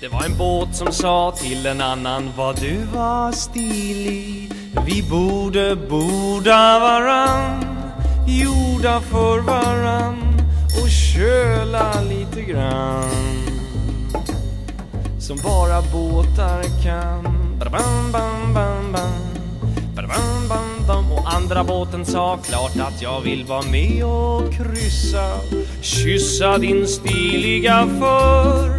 Det var en båt som sa till en annan vad du var stilig. Vi borde borda varann jorda för varann och köla lite grann. Som bara båtar kan. Bam, bam, bam, bam. Bam, bam, bam. Och andra båten sa klart att jag vill vara med och kryssa. Kyssa din stiliga för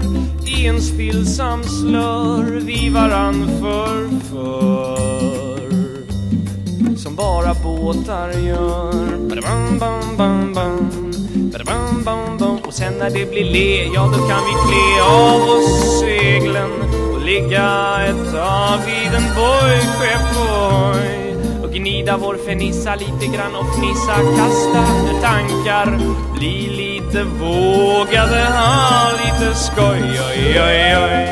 i en stillsam slör vi varann för för Som bara båtar gör bam, bam, bam. Bam, bam. Och sen när det blir le, ja då kan vi klä av oss seglen och ligga ett tag vid en bojskeppoj och gnida vår fernissa lite grann och fnissa, kasta tankar, bli lite vågade, här lite skoj, oj, oj, oj.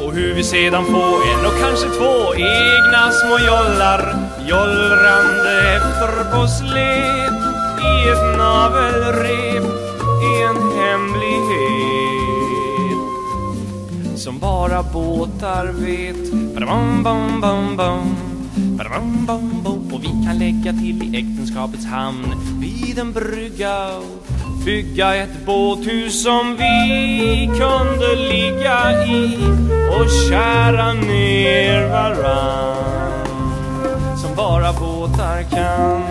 Och hur vi sedan få en och kanske två egna små jollar jollrande efter på släp i ett navelrep i en hemlighet. Som bara båtar vet. Bam, bam, bam, bam. Bam, bam, bam. Och vi kan lägga till i äktenskapets hamn. Vid en brygga bygga ett båthus som vi kunde ligga i. Och kära ner varann. Som bara båtar kan.